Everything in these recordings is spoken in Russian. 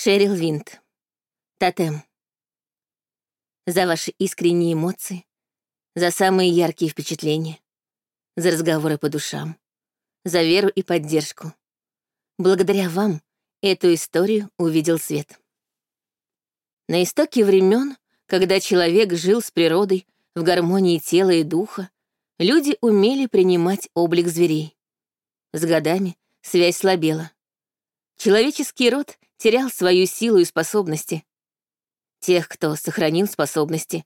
Шерил Винт. Тотем. За ваши искренние эмоции, за самые яркие впечатления, за разговоры по душам, за веру и поддержку. Благодаря вам эту историю увидел свет. На истоке времен, когда человек жил с природой в гармонии тела и духа, люди умели принимать облик зверей. С годами связь слабела. Человеческий род терял свою силу и способности. Тех, кто сохранил способности,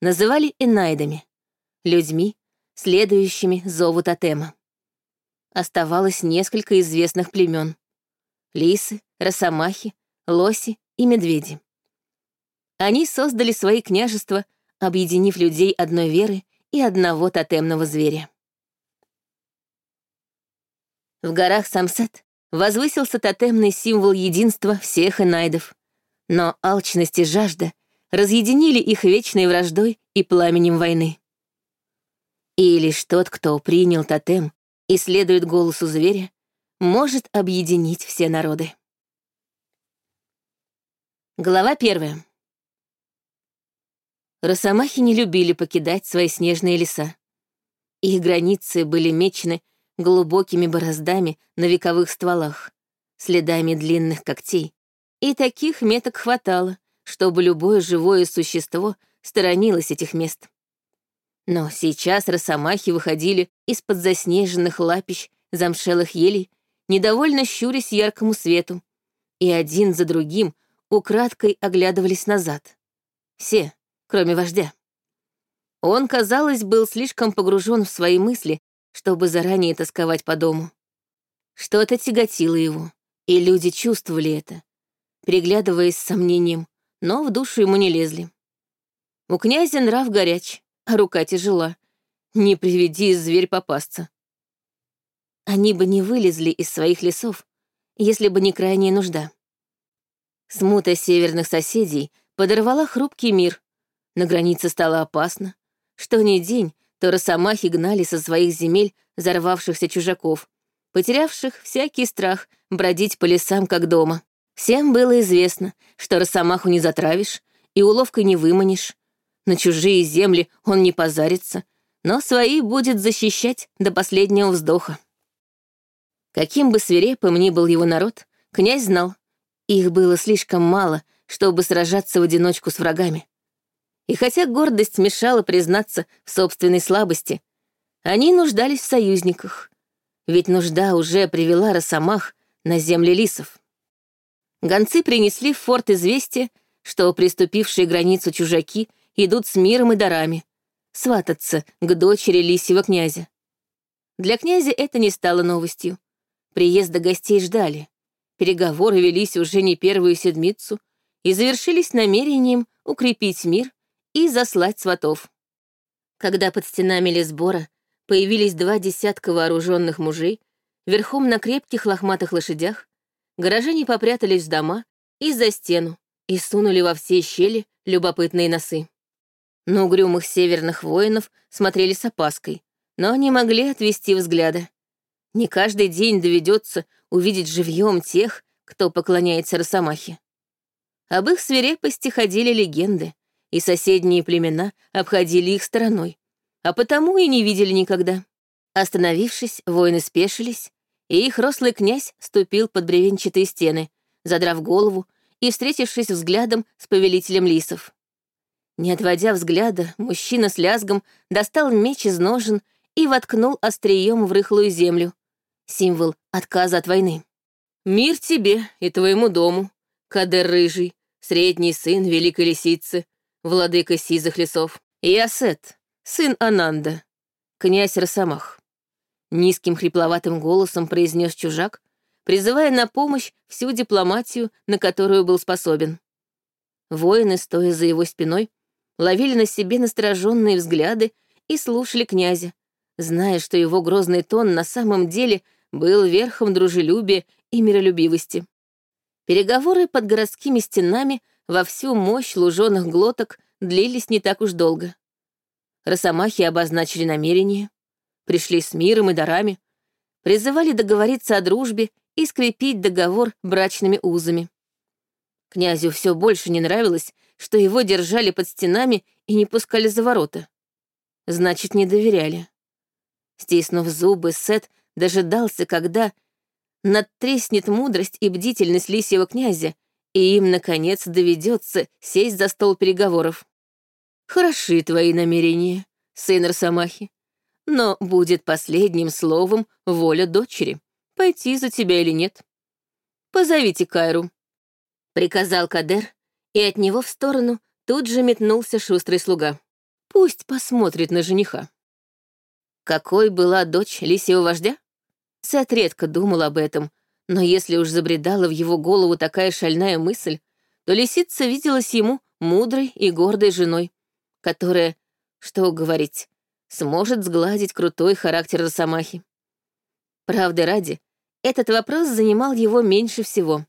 называли энайдами, людьми, следующими зову тотема. Оставалось несколько известных племен — лисы, росомахи, лоси и медведи. Они создали свои княжества, объединив людей одной веры и одного тотемного зверя. В горах Самсет возвысился тотемный символ единства всех инайдов. Но алчность и жажда разъединили их вечной враждой и пламенем войны. И лишь тот, кто принял тотем и следует голосу зверя, может объединить все народы. Глава первая. Росомахи не любили покидать свои снежные леса. Их границы были мечены глубокими бороздами на вековых стволах, следами длинных когтей. И таких меток хватало, чтобы любое живое существо сторонилось этих мест. Но сейчас росомахи выходили из-под заснеженных лапищ замшелых елей, недовольно щурясь яркому свету, и один за другим украдкой оглядывались назад. Все, кроме вождя. Он, казалось, был слишком погружен в свои мысли, чтобы заранее тосковать по дому. Что-то тяготило его, и люди чувствовали это, приглядываясь с сомнением, но в душу ему не лезли. У князя нрав горяч, а рука тяжела. Не приведи зверь попасться. Они бы не вылезли из своих лесов, если бы не крайняя нужда. Смута северных соседей подорвала хрупкий мир. На границе стало опасно. Что ни день, то росомахи гнали со своих земель взорвавшихся чужаков, потерявших всякий страх бродить по лесам как дома. Всем было известно, что росомаху не затравишь и уловкой не выманишь. На чужие земли он не позарится, но свои будет защищать до последнего вздоха. Каким бы свирепым ни был его народ, князь знал, их было слишком мало, чтобы сражаться в одиночку с врагами. И хотя гордость мешала признаться в собственной слабости, они нуждались в союзниках. Ведь нужда уже привела Росомах на земли лисов. Гонцы принесли в форт известие, что приступившие границу чужаки идут с миром и дарами, свататься к дочери лисьего князя. Для князя это не стало новостью. Приезда гостей ждали. Переговоры велись уже не первую седмицу и завершились намерением укрепить мир и заслать сватов. Когда под стенами Лесбора появились два десятка вооруженных мужей, верхом на крепких лохматых лошадях, горожане попрятались в дома и за стену и сунули во все щели любопытные носы. На угрюмых северных воинов смотрели с опаской, но не могли отвести взгляда. Не каждый день доведется увидеть живьем тех, кто поклоняется Росомахе. Об их свирепости ходили легенды, и соседние племена обходили их стороной, а потому и не видели никогда. Остановившись, воины спешились, и их рослый князь ступил под бревенчатые стены, задрав голову и встретившись взглядом с повелителем лисов. Не отводя взгляда, мужчина с лязгом достал меч из ножен и воткнул острием в рыхлую землю. Символ отказа от войны. «Мир тебе и твоему дому, Кадер Рыжий, средний сын Великой Лисицы, владыка сизых лесов, и Асет, сын Ананда, князь Росомах. Низким хрипловатым голосом произнес чужак, призывая на помощь всю дипломатию, на которую был способен. Воины, стоя за его спиной, ловили на себе настороженные взгляды и слушали князя, зная, что его грозный тон на самом деле был верхом дружелюбия и миролюбивости. Переговоры под городскими стенами во всю мощь луженых глоток длились не так уж долго. Росомахи обозначили намерения, пришли с миром и дарами, призывали договориться о дружбе и скрепить договор брачными узами. Князю все больше не нравилось, что его держали под стенами и не пускали за ворота. Значит, не доверяли. Стиснув зубы, Сет дожидался, когда надтреснет мудрость и бдительность лисьего князя, и им, наконец, доведется сесть за стол переговоров. Хороши твои намерения, сын Росомахи, но будет последним словом воля дочери, пойти за тебя или нет. Позовите Кайру. Приказал Кадер, и от него в сторону тут же метнулся шустрый слуга. Пусть посмотрит на жениха. Какой была дочь лисьего вождя? Сет редко думал об этом, но если уж забредала в его голову такая шальная мысль, то лисица виделась ему мудрой и гордой женой, которая, что говорить, сможет сгладить крутой характер Росомахи. Правды ради, этот вопрос занимал его меньше всего.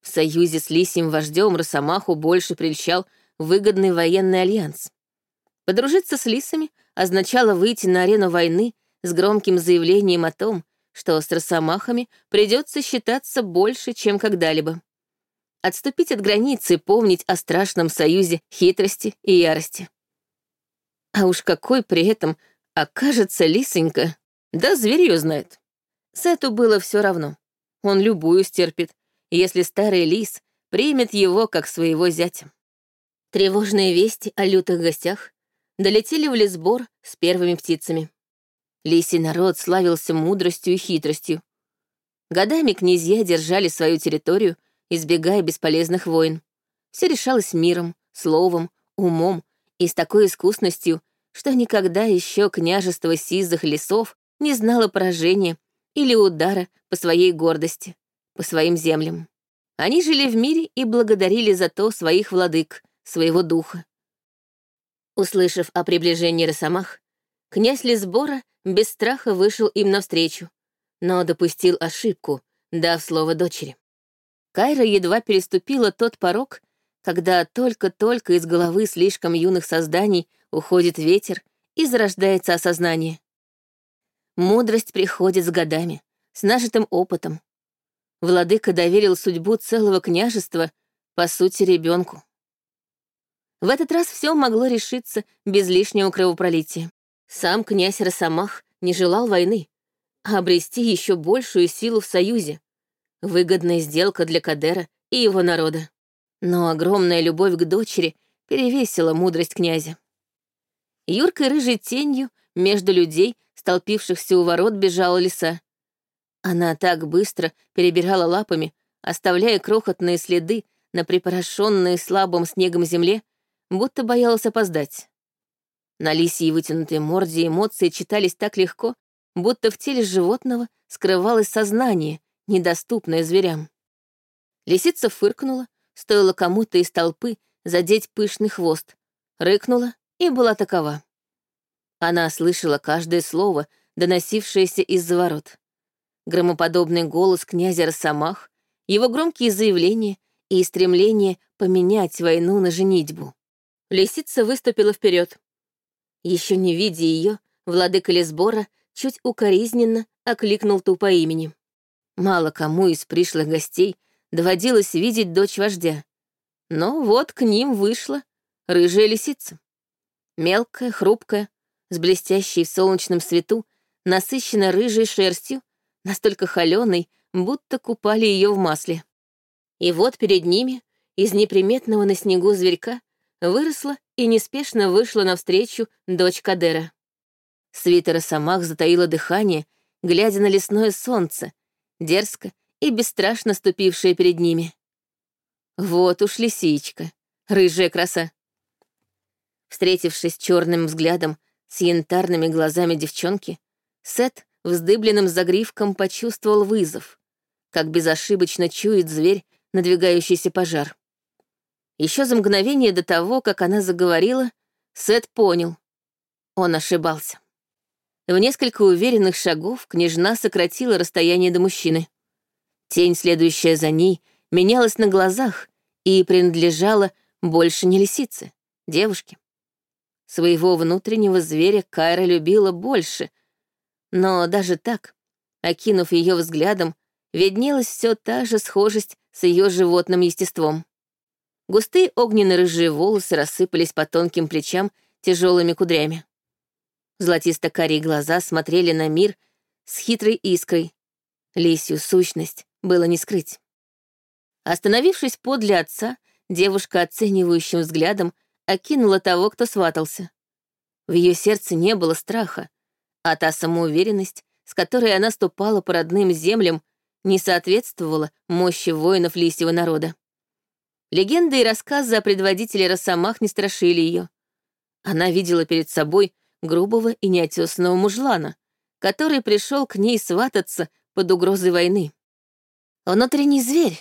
В союзе с лисьим вождем Росомаху больше прельщал выгодный военный альянс. Подружиться с лисами означало выйти на арену войны с громким заявлением о том, что с росомахами придется считаться больше, чем когда-либо. Отступить от границы и помнить о страшном союзе хитрости и ярости. А уж какой при этом окажется лисонька, да зверь ее знает. Сету было все равно. Он любую стерпит, если старый лис примет его как своего зятя. Тревожные вести о лютых гостях долетели в лесбор с первыми птицами. Лисий народ славился мудростью и хитростью. Годами князья держали свою территорию, избегая бесполезных войн. Все решалось миром, словом, умом и с такой искусностью, что никогда еще княжество сизых лесов не знало поражения или удара по своей гордости, по своим землям. Они жили в мире и благодарили за то своих владык, своего духа. Услышав о приближении Росомах, князь Лесбора без страха вышел им навстречу, но допустил ошибку, дав слово дочери. Кайра едва переступила тот порог, когда только-только из головы слишком юных созданий уходит ветер и зарождается осознание. Мудрость приходит с годами, с нажитым опытом. Владыка доверил судьбу целого княжества, по сути, ребенку. В этот раз все могло решиться без лишнего кровопролития. Сам князь Росомах не желал войны, а обрести еще большую силу в союзе. Выгодная сделка для Кадера и его народа. Но огромная любовь к дочери перевесила мудрость князя. Юркой рыжей тенью между людей, столпившихся у ворот, бежала лиса. Она так быстро перебирала лапами, оставляя крохотные следы на припорошенной слабым снегом земле, будто боялась опоздать. На лисьей вытянутой морде эмоции читались так легко, будто в теле животного скрывалось сознание, недоступное зверям. Лисица фыркнула, стоило кому-то из толпы задеть пышный хвост, рыкнула и была такова. Она слышала каждое слово, доносившееся из-за ворот. Громоподобный голос князя Росомах, его громкие заявления и стремление поменять войну на женитьбу. Лисица выступила вперед. Еще не видя ее, владыка Лесбора чуть укоризненно окликнул ту по имени. Мало кому из пришлых гостей доводилось видеть дочь вождя. Но вот к ним вышла рыжая лисица. Мелкая, хрупкая, с блестящей в солнечном свету, насыщенно рыжей шерстью, настолько холеной, будто купали ее в масле. И вот перед ними, из неприметного на снегу зверька, выросла и неспешно вышла навстречу дочь Кадера. Свитера Самах затаила дыхание, глядя на лесное солнце, дерзко и бесстрашно ступившее перед ними. Вот уж лисичка, рыжая краса. Встретившись черным взглядом с янтарными глазами девчонки, Сет вздыбленным загривком почувствовал вызов, как безошибочно чует зверь надвигающийся пожар. Еще за мгновение до того, как она заговорила, Сет понял. Он ошибался. В несколько уверенных шагов княжна сократила расстояние до мужчины. Тень, следующая за ней, менялась на глазах и принадлежала больше не лисице, девушке. Своего внутреннего зверя Кайра любила больше, но даже так, окинув ее взглядом, виднелась все та же схожесть с ее животным естеством. Густые огненно-рыжие волосы рассыпались по тонким плечам тяжелыми кудрями. Золотисто-карие глаза смотрели на мир с хитрой искрой. Лисью сущность было не скрыть. Остановившись подле отца, девушка оценивающим взглядом окинула того, кто сватался. В ее сердце не было страха, а та самоуверенность, с которой она ступала по родным землям, не соответствовала мощи воинов лисьего народа. Легенды и рассказы о предводителе Росомах не страшили ее. Она видела перед собой грубого и неотесанного мужлана, который пришел к ней свататься под угрозой войны. Внутренний зверь,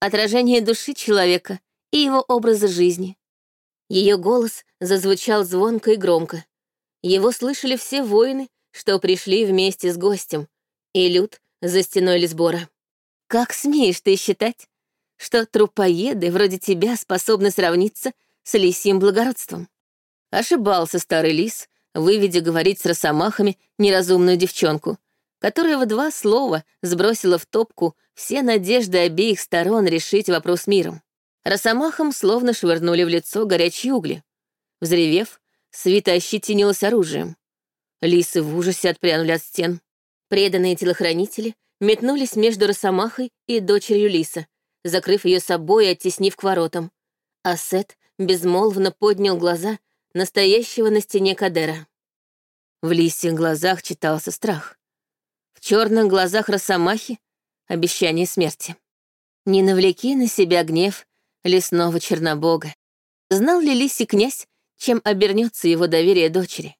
отражение души человека и его образа жизни. Ее голос зазвучал звонко и громко. Его слышали все воины, что пришли вместе с гостем, и люд за стеной Лисбора. «Как смеешь ты считать, что трупоеды вроде тебя способны сравниться с лисьим благородством?» Ошибался старый лис, выведя говорить с росомахами неразумную девчонку, которая в два слова сбросила в топку все надежды обеих сторон решить вопрос миром. Росомахам словно швырнули в лицо горячие угли. Взревев, свита ощетинилась оружием. Лисы в ужасе отпрянули от стен. Преданные телохранители метнулись между Росомахой и дочерью Лиса, закрыв ее собой и оттеснив к воротам. А Сет безмолвно поднял глаза настоящего на стене Кадера. В лисьих глазах читался страх. В черных глазах Росомахи — обещание смерти. Не навлеки на себя гнев лесного чернобога. Знал ли лисий князь, чем обернется его доверие дочери?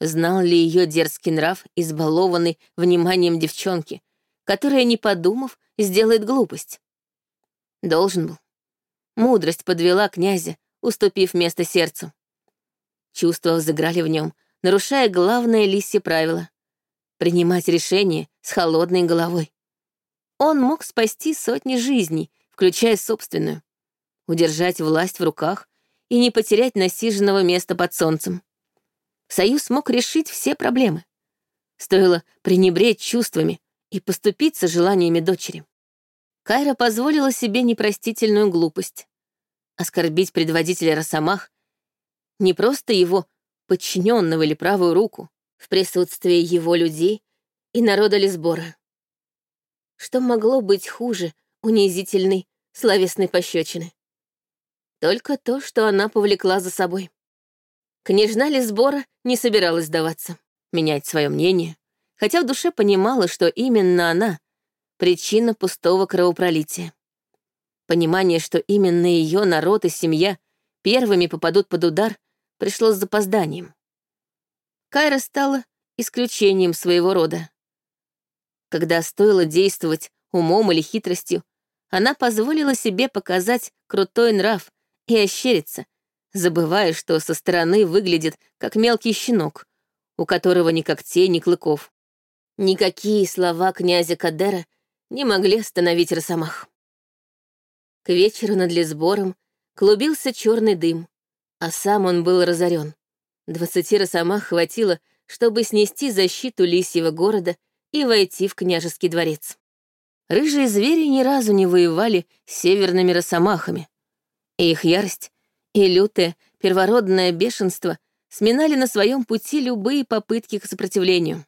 Знал ли ее дерзкий нрав, избалованный вниманием девчонки, которая, не подумав, сделает глупость? Должен был. Мудрость подвела князя, уступив место сердцу. Чувства взыграли в нем, нарушая главное лисье правило — принимать решения с холодной головой. Он мог спасти сотни жизней, включая собственную, удержать власть в руках и не потерять насиженного места под солнцем. Союз мог решить все проблемы. Стоило пренебречь чувствами и поступиться желаниями дочери. Кайра позволила себе непростительную глупость. Оскорбить предводителя Росомах, не просто его подчиненного или правую руку, в присутствии его людей и народа Лесбора. Что могло быть хуже унизительной словесной пощечины? Только то, что она повлекла за собой. Княжна Лесбора не собиралась сдаваться, менять свое мнение, хотя в душе понимала, что именно она — причина пустого кровопролития. Понимание, что именно ее народ и семья первыми попадут под удар, пришло с запозданием. Кайра стала исключением своего рода. Когда стоило действовать умом или хитростью, она позволила себе показать крутой нрав и ощериться, забывая, что со стороны выглядит как мелкий щенок, у которого ни когтей, ни клыков. Никакие слова князя Кадера не могли остановить Росомах. К вечеру над Лесбором клубился черный дым, а сам он был разорен. Двадцати Росомах хватило, чтобы снести защиту лисьего города и войти в княжеский дворец. Рыжие звери ни разу не воевали с северными росомахами, и их ярость и лютое первородное бешенство сминали на своем пути любые попытки к сопротивлению.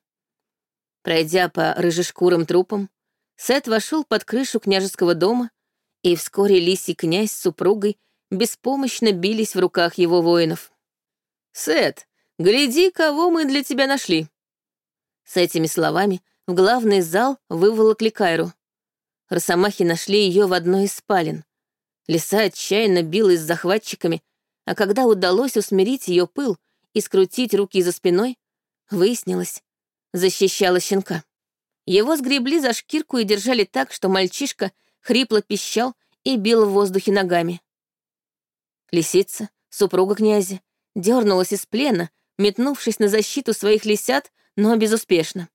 Пройдя по рыжешкурым трупам, Сет вошел под крышу княжеского дома, и вскоре лисий князь с супругой беспомощно бились в руках его воинов. «Сет, гляди, кого мы для тебя нашли!» С этими словами в главный зал выволокли Кайру. Росомахи нашли ее в одной из спален. Лиса отчаянно билась с захватчиками, а когда удалось усмирить ее пыл и скрутить руки за спиной, выяснилось, защищала щенка. Его сгребли за шкирку и держали так, что мальчишка хрипло пищал и бил в воздухе ногами. Лисица, супруга князя, дернулась из плена, метнувшись на защиту своих лисят, но безуспешно.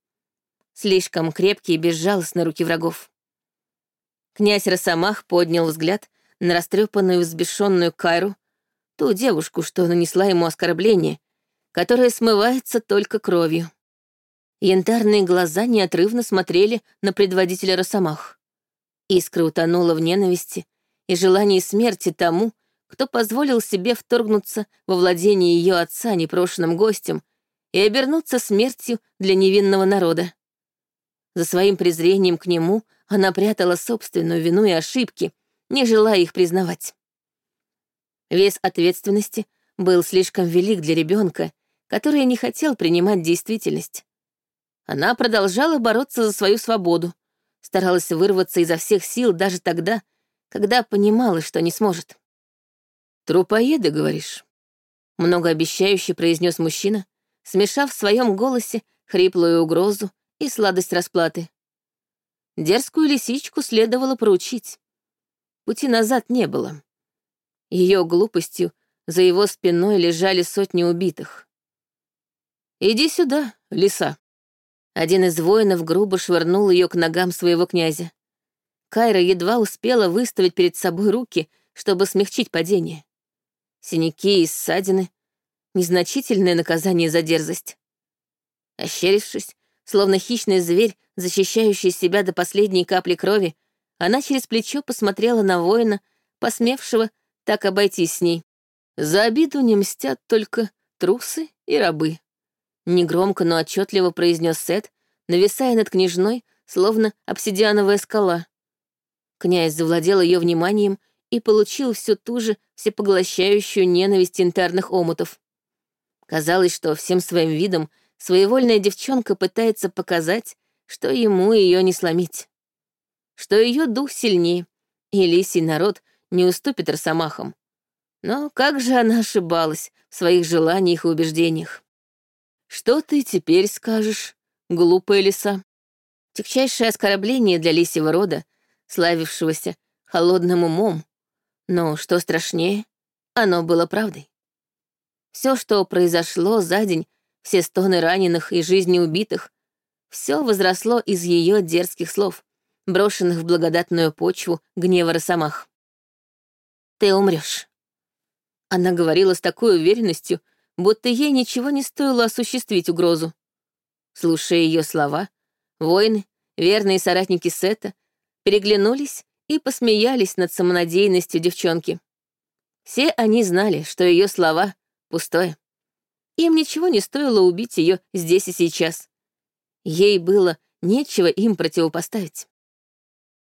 Слишком крепкие и безжалостные руки врагов. Князь Росомах поднял взгляд на растрепанную взбешенную Кайру, ту девушку, что нанесла ему оскорбление, которое смывается только кровью. Янтарные глаза неотрывно смотрели на предводителя Росомах. Искра утонула в ненависти, и желании смерти тому, кто позволил себе вторгнуться во владение ее отца непрошенным гостем и обернуться смертью для невинного народа. За своим презрением к нему она прятала собственную вину и ошибки, не желая их признавать. Вес ответственности был слишком велик для ребенка, который не хотел принимать действительность. Она продолжала бороться за свою свободу, старалась вырваться изо всех сил даже тогда, когда понимала, что не сможет. «Трупоеды, говоришь?» Многообещающе произнес мужчина, смешав в своем голосе хриплую угрозу и сладость расплаты. Дерзкую лисичку следовало проучить. Пути назад не было. Ее глупостью за его спиной лежали сотни убитых. «Иди сюда, лиса». Один из воинов грубо швырнул ее к ногам своего князя. Кайра едва успела выставить перед собой руки, чтобы смягчить падение. Синяки и ссадины — незначительное наказание за дерзость. Ощерившись, словно хищный зверь, защищающий себя до последней капли крови, она через плечо посмотрела на воина, посмевшего так обойтись с ней. За обиду не мстят только трусы и рабы. Негромко, но отчетливо произнес Сет, нависая над княжной, словно обсидиановая скала. Князь завладел ее вниманием и получил всю ту же всепоглощающую ненависть интерных омутов. Казалось, что всем своим видом своевольная девчонка пытается показать, что ему ее не сломить. Что ее дух сильнее, и лисий народ не уступит росомахам. Но как же она ошибалась в своих желаниях и убеждениях. Что ты теперь скажешь, глупая лиса? Тягчайшее оскорбление для лисьего рода, славившегося холодным умом, но что страшнее, оно было правдой. Все, что произошло за день, все стоны раненых и жизни убитых, все возросло из ее дерзких слов, брошенных в благодатную почву гнева росомах. «Ты умрешь. Она говорила с такой уверенностью, будто ей ничего не стоило осуществить угрозу. Слушая ее слова, воины, верные соратники Сета, переглянулись и посмеялись над самонадеянностью девчонки. Все они знали, что ее слова — пустое. Им ничего не стоило убить ее здесь и сейчас. Ей было нечего им противопоставить.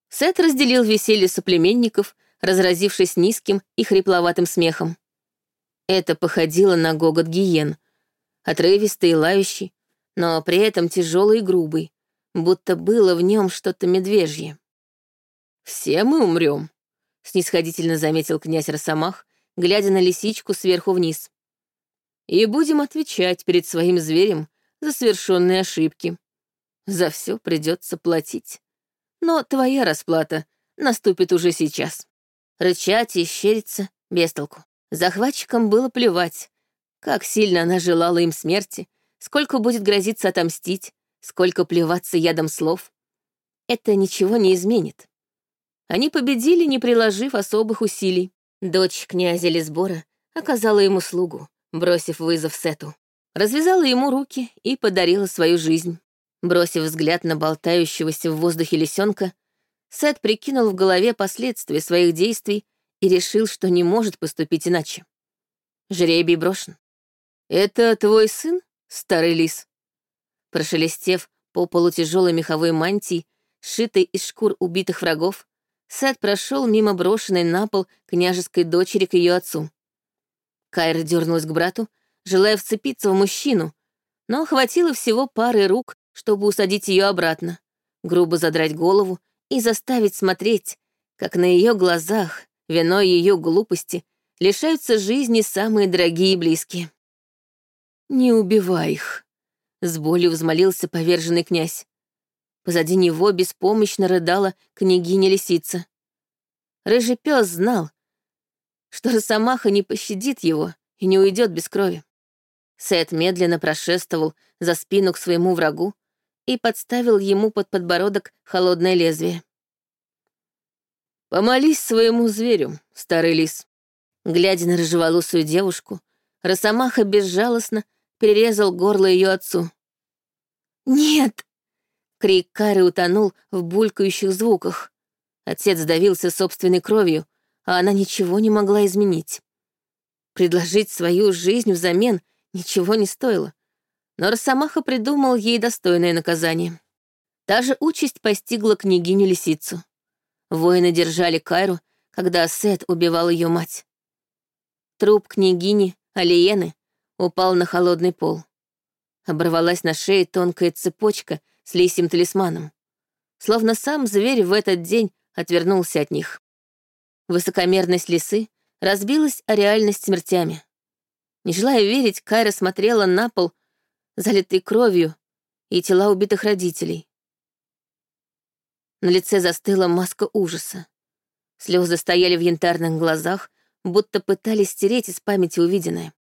Сет разделил веселье соплеменников, разразившись низким и хрипловатым смехом. Это походило на гогот гиен, отрывистый и лающий, но при этом тяжелый и грубый, будто было в нем что-то медвежье. «Все мы умрем», — снисходительно заметил князь Росомах, глядя на лисичку сверху вниз. «И будем отвечать перед своим зверем за совершенные ошибки. За все придется платить. Но твоя расплата наступит уже сейчас». Рычать и щериться без. Захватчикам было плевать, как сильно она желала им смерти, сколько будет грозиться отомстить, сколько плеваться ядом слов. Это ничего не изменит. Они победили, не приложив особых усилий. Дочь князя Лесбора оказала ему слугу, бросив вызов Сету. Развязала ему руки и подарила свою жизнь. Бросив взгляд на болтающегося в воздухе лисенка, Сет прикинул в голове последствия своих действий и решил, что не может поступить иначе. Жребий брошен. «Это твой сын, старый лис?» Прошелестев по полу тяжелой меховой мантии, сшитой из шкур убитых врагов, Сет прошел мимо брошенной на пол княжеской дочери к ее отцу. Кайра дернулась к брату, желая вцепиться в мужчину, но хватило всего пары рук, чтобы усадить ее обратно, грубо задрать голову и заставить смотреть, как на ее глазах, виной ее глупости, лишаются жизни самые дорогие и близкие. «Не убивай их», — с болью взмолился поверженный князь. Позади него беспомощно рыдала княгиня-лисица. Рыжий пес знал, что Росомаха не пощадит его и не уйдет без крови. Сет медленно прошествовал за спину к своему врагу и подставил ему под подбородок холодное лезвие. «Помолись своему зверю, старый лис». Глядя на рыжеволосую девушку, Росомаха безжалостно перерезал горло ее отцу. «Нет!» Крик Кары утонул в булькающих звуках. Отец давился собственной кровью, а она ничего не могла изменить. Предложить свою жизнь взамен ничего не стоило, но Росомаха придумал ей достойное наказание. Та же участь постигла княгиню-лисицу. Воины держали Кайру, когда Сет убивал ее мать. Труп княгини, Алиены, упал на холодный пол. Оборвалась на шее тонкая цепочка с лисьим талисманом. Словно сам зверь в этот день отвернулся от них. Высокомерность лисы разбилась о реальность смертями. Не желая верить, Кайра смотрела на пол, залитый кровью, и тела убитых родителей. На лице застыла маска ужаса. Слезы стояли в янтарных глазах, будто пытались стереть из памяти увиденное.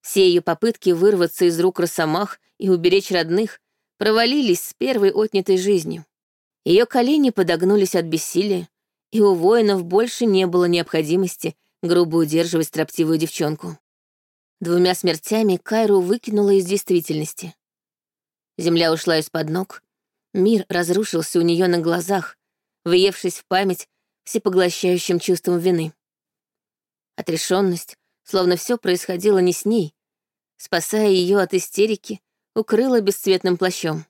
Все ее попытки вырваться из рук росомах и уберечь родных провалились с первой отнятой жизнью. Ее колени подогнулись от бессилия, и у воинов больше не было необходимости грубо удерживать строптивую девчонку. Двумя смертями Кайру выкинула из действительности. Земля ушла из-под ног, мир разрушился у нее на глазах, въевшись в память всепоглощающим чувством вины. Отрешенность, словно все происходило не с ней, спасая ее от истерики, укрыла бесцветным плащом.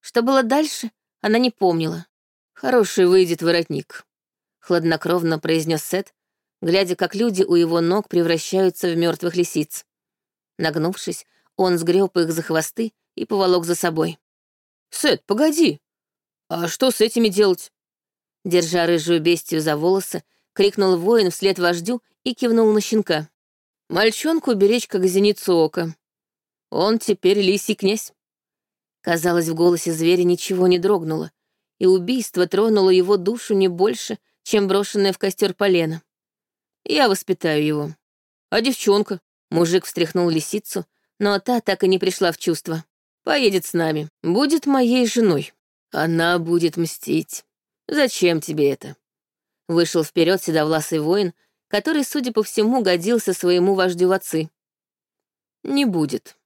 Что было дальше, она не помнила. «Хороший выйдет воротник», — хладнокровно произнес Сет, глядя, как люди у его ног превращаются в мертвых лисиц. Нагнувшись, он сгреб их за хвосты и поволок за собой. «Сет, погоди! А что с этими делать?» Держа рыжую бестию за волосы, крикнул воин вслед вождю и кивнул на щенка. «Мальчонку беречь, как зеницу ока. Он теперь лисий князь». Казалось, в голосе зверя ничего не дрогнуло, и убийство тронуло его душу не больше, чем брошенное в костер полено. Я воспитаю его. А девчонка? Мужик встряхнул лисицу, но та так и не пришла в чувство. Поедет с нами, будет моей женой. Она будет мстить. Зачем тебе это? Вышел вперед седовласый воин, который, судя по всему, годился своему вождю в отцы. Не будет.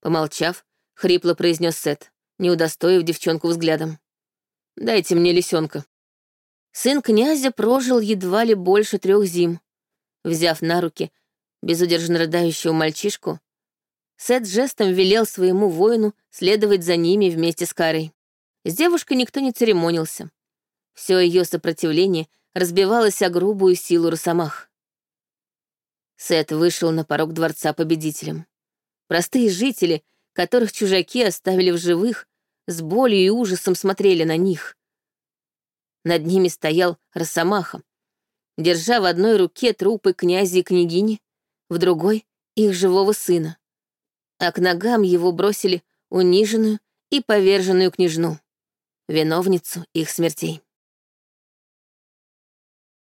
Помолчав, хрипло произнес Сет, не удостоив девчонку взглядом. Дайте мне лисенка. Сын князя прожил едва ли больше трех зим. Взяв на руки безудержно рыдающего мальчишку, Сет жестом велел своему воину следовать за ними вместе с Карой. С девушкой никто не церемонился. Все ее сопротивление разбивалось о грубую силу росомах. Сет вышел на порог дворца победителем. Простые жители — которых чужаки оставили в живых, с болью и ужасом смотрели на них. Над ними стоял Росомаха, держа в одной руке трупы князя и княгини, в другой — их живого сына. А к ногам его бросили униженную и поверженную княжну, виновницу их смертей.